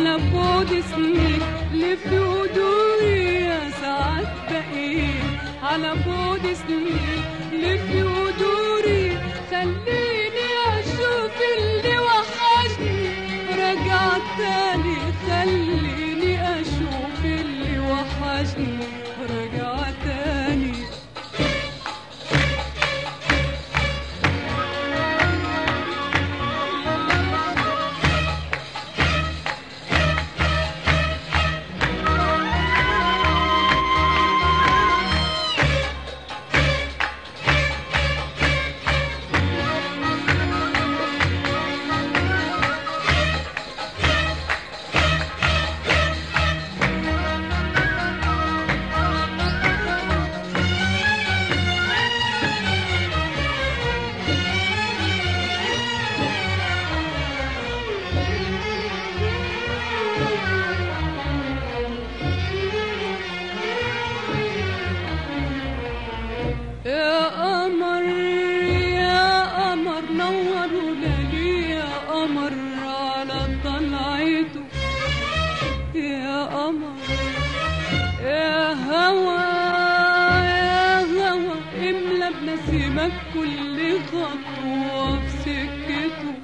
على بعد سنين لف ودوري يا ساعات بقيت. على بعد سنين لف ودوري خليني أشوف اللي وحشني. رجع تاني خليني سكته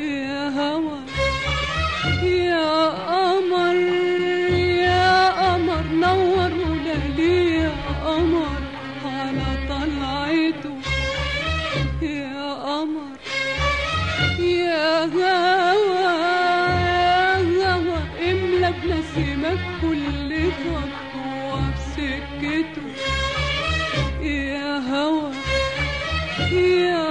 يا هوى يا قمر يا قمر نور ليلي يا قمر على طلعته يا قمر يا هوى يا هوى املى بنسيمك كل خطوة في سكته يا هوى يا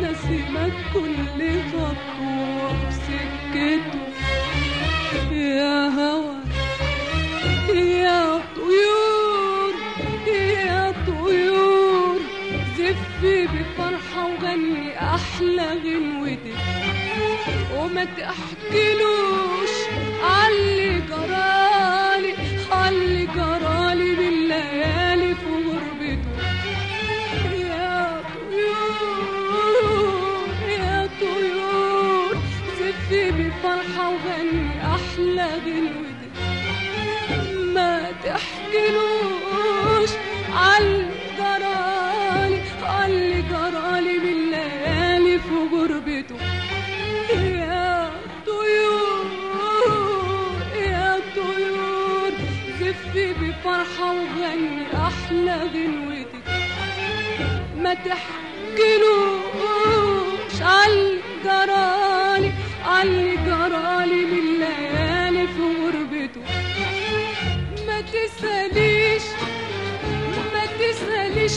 املى بنسيمك كل خطوة في سكته. يا هوى يا طيور يا طيور زفي بفرحة وغني أحلى غنوتك. وما تحكيلوش عاللي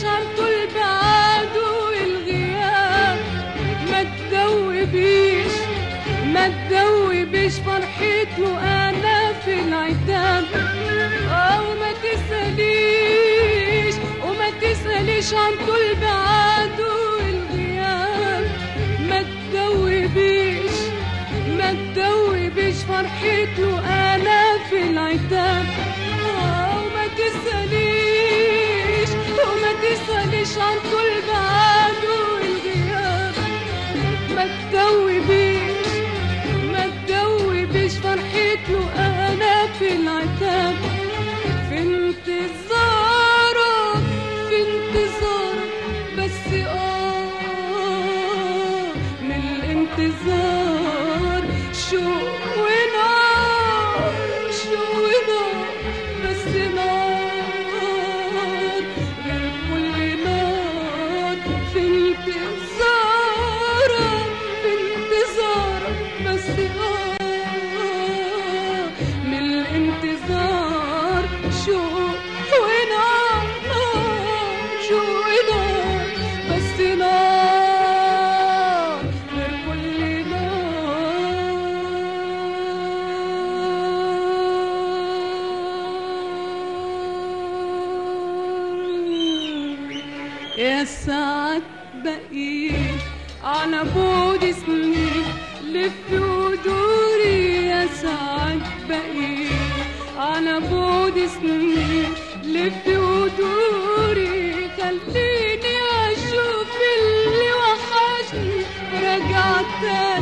طول بعده والغياب. ما تدوبيش ما تدوبيش فرحته أنا في العتاب. أو ما تسأليش وما تسأليش عن طول بعده والغياب. ما تدوبيش ما تدوبيش فرحته أنا في العتاب. تسأليش عن بس آه من الانتظار شوق ونار شوق ونار بس نار غير كل نار يا ساعات بقيت على بعد سنين لف ودوري يا سعد بقي. على بعد سنين. لف ودوري خليني أشوف اللي وحشني. رجعت تاني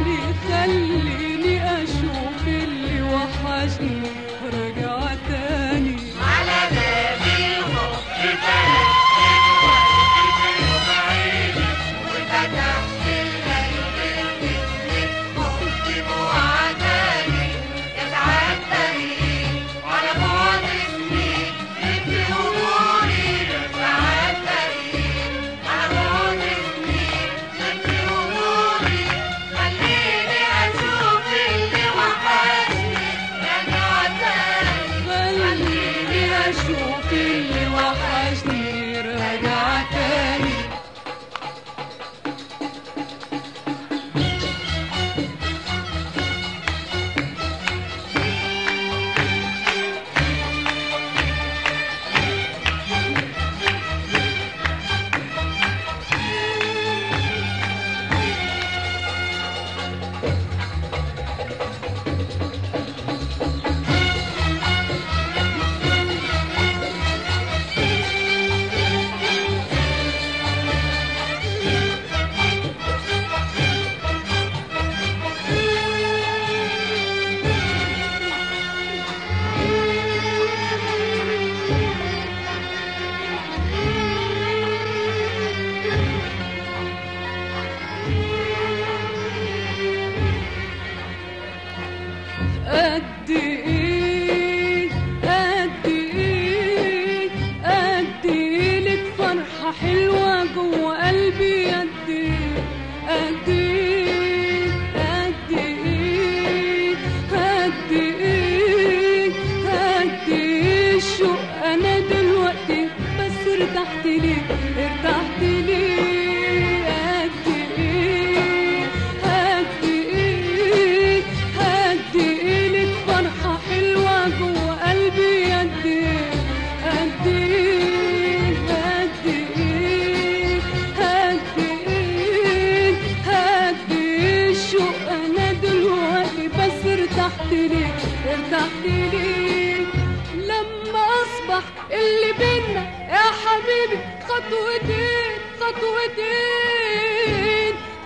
اصبح اللي بينا يا حبيبي خطوتين خطوتين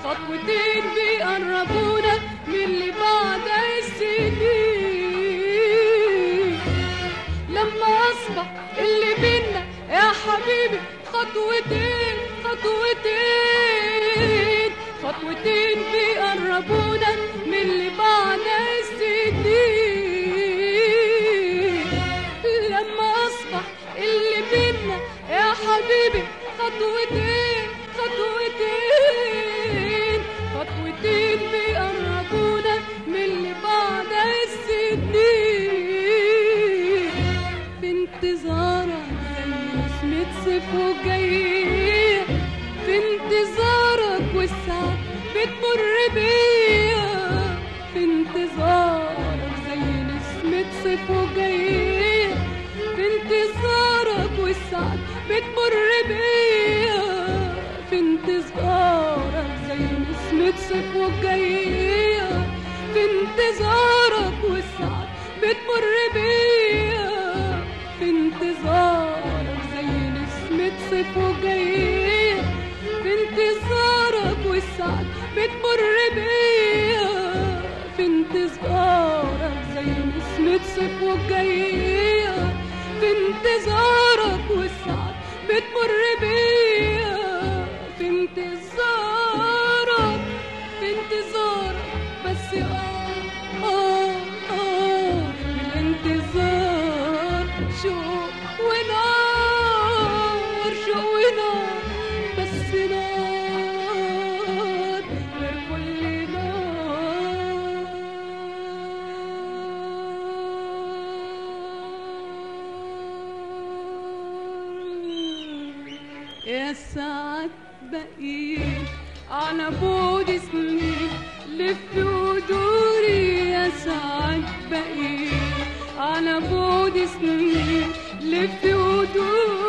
خطوتين بيقربونا من اللي بعد السنين. لما أصبح اللي بينا يا حبيبي خطوتين خطوتين خطوتين بيقربونا من اللي بعد خطوتين خطوتين خطوتين من اللي السنين زي نسمة صيف وجاي في انتظارك والساعة بتمر بيا في انتظارك زي نسمة صيف وجاي بتمر بيا في انتظارك زي نسمة صيف وجاية. في انتظارك والساعة بتمر بيا في انتظارك زي نسمة صيف وجاية. في انتظارك والساعة بتمر بيا في انتظارك زي نسمة صيف وجاية. في انتظارك والساعة بتمر بيا في انتظارك يا ساعات بقيت على بعد سنين لف ودوري يا ساعات بقيت على بعد سنين لف ودوري